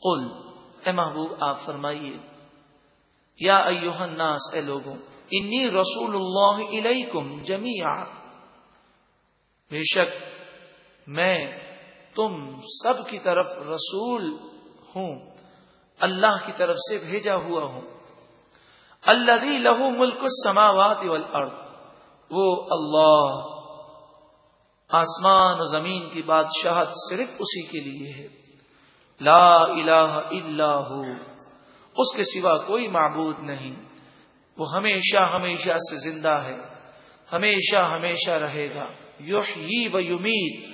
قل، اے محبوب، آپ فرمائیے۔ یا ایوہ الناس، اے لوگوں، انی رسول اللہ علیکم جميعا بے شک، میں تم سب کی طرف رسول ہوں، اللہ کی طرف سے بھیجا ہوا ہوں۔ اللہ لہو ملک السماوات والارض۔ وہ اللہ، آسمان و زمین کی بادشاہت صرف اسی کے لیے ہے۔ لا الہ الا ہو۔ اس کے سوا کوئی معبود نہیں۔ وہ ہمیشہ ہمیشہ سے زندہ ہے۔ ہمیشہ ہمیشہ رہے گا۔ یحیی و یمید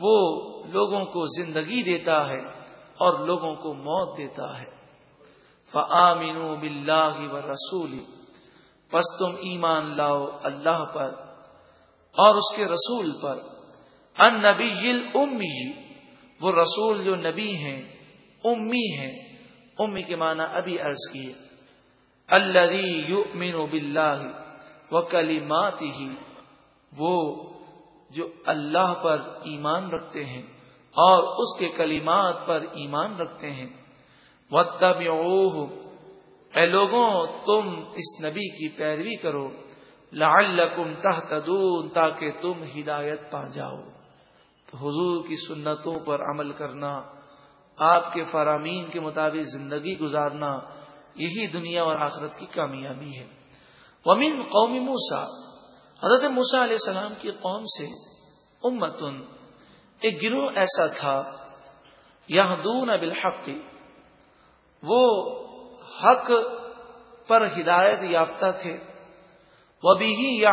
وہ لوگوں کو زندگی دیتا ہے اور لوگوں کو موت دیتا ہے۔ فعامین بلّہ و رسول۔ بس تم ایمان لاؤ اللہ پر اور اس کے رسول پر۔ ان نبی امی وہ رسول جو نبی ہیں، امی ہیں۔ امی کے معنی ابھی عرض کیے۔ اللہ یؤمن باللہ و کلیمات ہی وہ جو اللہ پر ایمان رکھتے ہیں اور اس کے کلمات پر ایمان رکھتے ہیں۔ وہ تب اے لوگوں، تم اس نبی کی پیروی کرو۔ لعلکم تہتدون، تاکہ تم ہدایت پا جاؤ۔ حضور کی سنتوں پر عمل کرنا، آپ کے فرامین کے مطابق زندگی گزارنا، یہی دنیا اور آخرت کی کامیابی ہے۔ ومن قومی موسا حضرت موسا علیہ السلام کی قوم سے امتن، ایک گروہ ایسا تھا یہ دون بالحق، وہ حق پر ہدایت یافتہ تھے۔ وہ بھی یا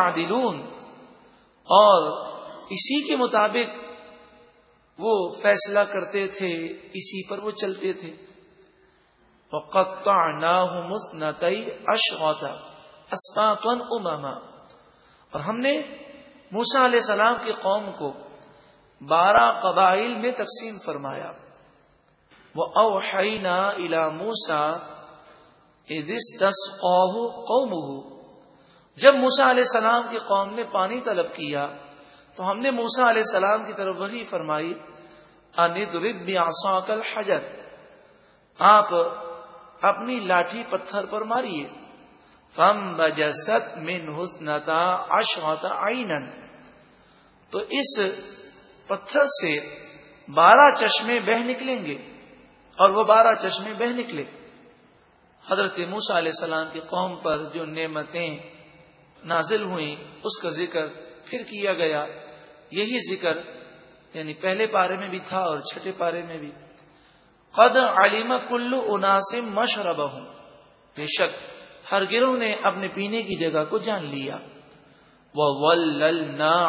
اور اسی کے مطابق وہ فیصلہ کرتے تھے، اسی پر وہ چلتے تھے۔ اماما اور ہم نے موسا علیہ السلام کی قوم کو بارہ قبائل میں تقسیم فرمایا۔ وہ اوحینا الا موسا قوم جب موسا علیہ السلام کی قوم نے پانی طلب کیا تو ہم نے موسا علیہ السلام کی طرف وہی فرمائی کل حجر آپ اپنی لاٹھی پتھر پر ماریے۔ فم بجست من حسنتا اشوتا آئین تو اس پتھر سے بارہ چشمے بہ نکلیں گے اور وہ بارہ چشمے بہ نکلے۔ حضرت موسا علیہ السلام کی قوم پر جو نعمتیں نازل ہوئیں، اس کا ذکر پھر کیا گیا۔ یہی ذکر یعنی پہلے پارے میں بھی تھا اور چھٹے پارے میں بھی۔ قد علیم کلو اناسم مشرب ہوں بے شک ہر گروہ نے اپنے پینے کی جگہ کو جان لیا۔ وہ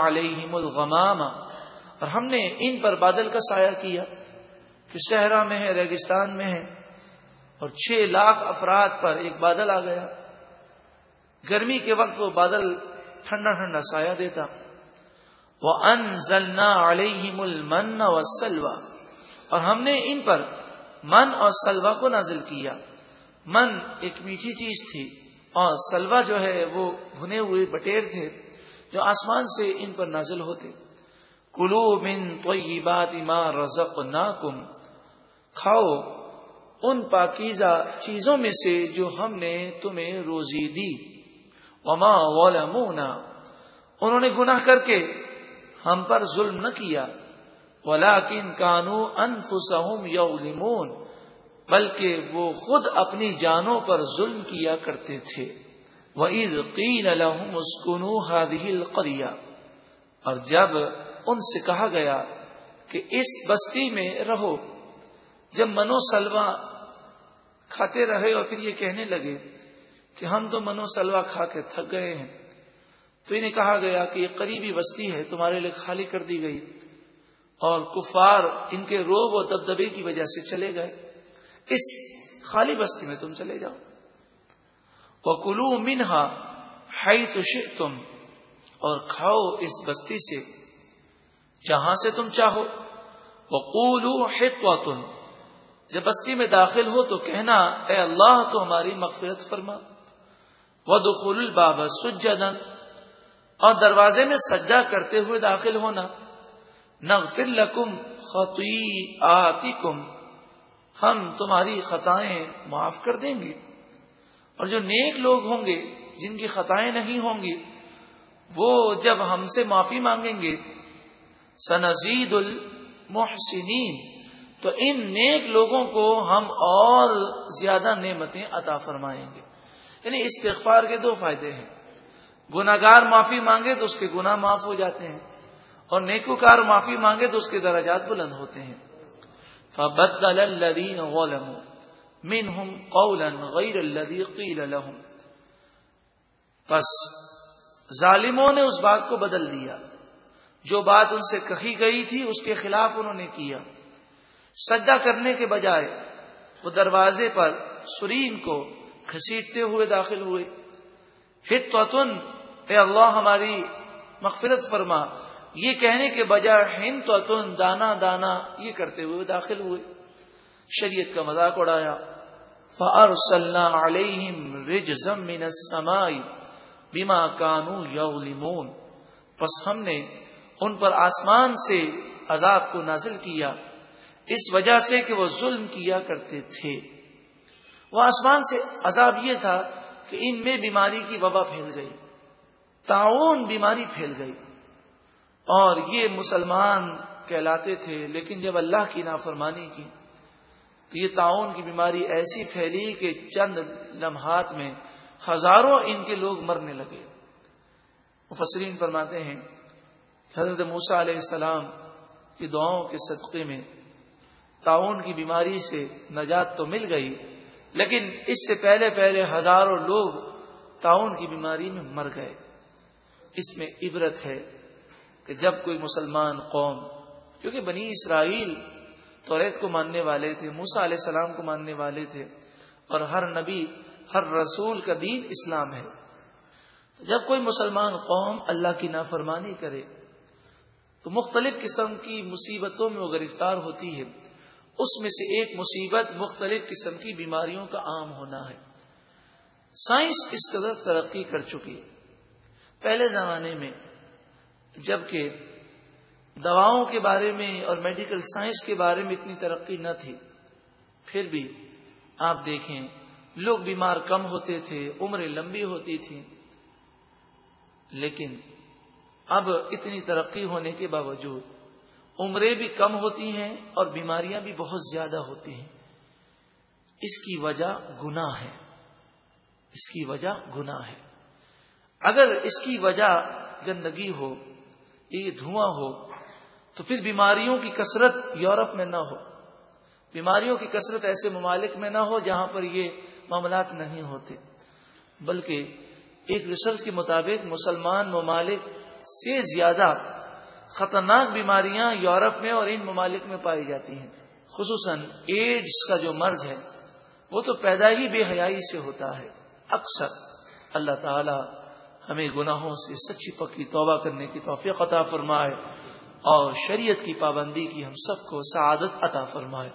علیہم الغمام۔ اور ہم نے ان پر بادل کا سایہ کیا کہ صحرا میں ہے، ریگستان میں ہے۔ اور چھ لاکھ افراد پر ایک بادل آ گیا۔ گرمی کے وقت وہ بادل ٹھنڈا ٹھنڈا سایہ دیتا۔ وہ انزلنا علیہم المن و سلوا اور ہم نے ان پر من اور سلوا کو نازل کیا۔ من ایک میٹھی چیز تھی اور سلوا جو ہے وہ بھنے ہوئے بٹیر تھے جو آسمان سے ان پر نازل ہوتے۔ کلو من تو بات ماں رزق کھاؤ ان پاکیزہ چیزوں میں سے جو ہم نے تمہیں روزی دی۔ وما ولمونا انہوں نے گناہ کر کے ہم پر ظلم نہ کیا۔ ولاکن کانو انفسہم یظلمون، بلکہ وہ خود اپنی جانوں پر ظلم کیا کرتے تھے۔ وَإِذْ قِيلَ لَهُمُ اسْكُنُوا هَذِهِ الْقَرْيَةِ۔ اور جب ان سے کہا گیا کہ اس بستی میں رہو، جب منو سلوا کھاتے رہے اور پھر یہ کہنے لگے کہ ہم تو منو سلوا کھا کے تھک گئے ہیں۔ تو انہیں کہا گیا کہ یہ قریبی بستی ہے، تمہارے لیے خالی کر دی گئی۔ اور کفار ان کے روب و دبدبے کی وجہ سے چلے گئے۔ اس خالی بستی میں تم چلے جاؤ۔ وہ کلو منہا ہائی تم اور کھاؤ اس بستی سے جہاں سے تم چاہو۔ وہ کولو تم جب بستی میں داخل ہو تو کہنا، اے اللہ، تو ہماری مغفرت فرما۔ ودخل الباب سجدا۔ اور دروازے میں سجا کرتے ہوئے داخل ہونا۔ نغفر لکم خطی ہم تمہاری خطائیں معاف کر دیں گے۔ اور جو نیک لوگ ہوں گے، جن کی خطائیں نہیں ہوں گی، وہ جب ہم سے معافی مانگیں گے۔ سنزید المحسنین تو ان نیک لوگوں کو ہم اور زیادہ نعمتیں عطا فرمائیں گے۔ یعنی استغفار کے دو فائدے ہیں۔ گناگار معافی مانگے تو اس کے گناہ معاف ہو جاتے ہیں اور نیکوکار معافی مانگے تو اس کے درجات بلند ہوتے ہیں۔ فبدل الذين ظلموا منهم قولا غير الذي قيل لهم۔ پس ظالموں نے اس بات کو بدل دیا۔ جو بات ان سے کہی گئی تھی اس کے خلاف انہوں نے کیا۔ سجدہ کرنے کے بجائے وہ دروازے پر سرین کو گھسیٹتے ہوئے داخل ہوئے۔ پھر اے اللہ ہماری مغفرت فرما۔ یہ کہنے کے بجائے ہند تو تن دانا دانا یہ کرتے ہوئے داخل ہوئے۔ شریعت کا مذاق اڑایا۔ فار صلاح علیہ بیما کانو یولیمون پس ہم نے ان پر آسمان سے عذاب کو نازل کیا۔ اس وجہ سے کہ وہ ظلم کیا کرتے تھے۔ وہ آسمان سے عذاب یہ تھا کہ ان میں بیماری کی وبا پھیل گئی۔ تعاون بیماری پھیل گئی۔ اور یہ مسلمان کہلاتے تھے، لیکن جب اللہ کی نافرمانی کی، تو یہ تعاون کی بیماری ایسی پھیلی کہ چند لمحات میں ہزاروں ان کے لوگ مرنے لگے۔ مفسرین فرماتے ہیں، حضرت موسا علیہ السلام کی دعاؤں کے صدقے میں تعاون کی بیماری سے نجات تو مل گئی، لیکن اس سے پہلے پہلے ہزاروں لوگ تعاون کی بیماری میں مر گئے۔ اس میں عبرت ہے کہ جب کوئی مسلمان قوم، کیونکہ بنی اسرائیل توریت کو ماننے والے تھے موسا علیہ السلام کو ماننے والے تھے، اور ہر نبی، ہر رسول کا دین اسلام ہے۔ جب کوئی مسلمان قوم اللہ کی نافرمانی کرے، تو مختلف قسم کی مصیبتوں میں وہ گرفتار ہوتی ہے۔ اس میں سے ایک مصیبت مختلف قسم کی بیماریوں کا عام ہونا ہے۔ سائنس اس قدر ترقی کر چکی پہلے زمانے میں جبکہ دواؤں کے بارے میں اور میڈیکل سائنس کے بارے میں اتنی ترقی نہ تھی، پھر بھی آپ دیکھیں، لوگ بیمار کم ہوتے تھے، عمریں لمبی ہوتی تھی لیکن اب اتنی ترقی ہونے کے باوجود عمریں بھی کم ہوتی ہیں اور بیماریاں بھی بہت زیادہ ہوتی ہیں۔ اس کی وجہ گنا ہے۔ اس کی وجہ گنا ہے۔ اگر اس کی وجہ گندگی ہو، یہ دھواں ہو، تو پھر بیماریوں کی کثرت یورپ میں نہ ہو۔ بیماریوں کی کثرت ایسے ممالک میں نہ ہو جہاں پر یہ معاملات نہیں ہوتے۔ بلکہ ایک ریسرچ کے مطابق مسلمان ممالک سے زیادہ خطرناک بیماریاں یورپ میں اور ان ممالک میں پائی جاتی ہیں۔ خصوصاً ایڈس کا جو مرض ہے، وہ تو پیدا ہی بے حیائی سے ہوتا ہے۔ اکثر اللہ تعالی ہمیں گناہوں سے سچی پکی توبہ کرنے کی توفیق عطا فرمائے اور شریعت کی پابندی کی ہم سب کو سعادت عطا فرمائے۔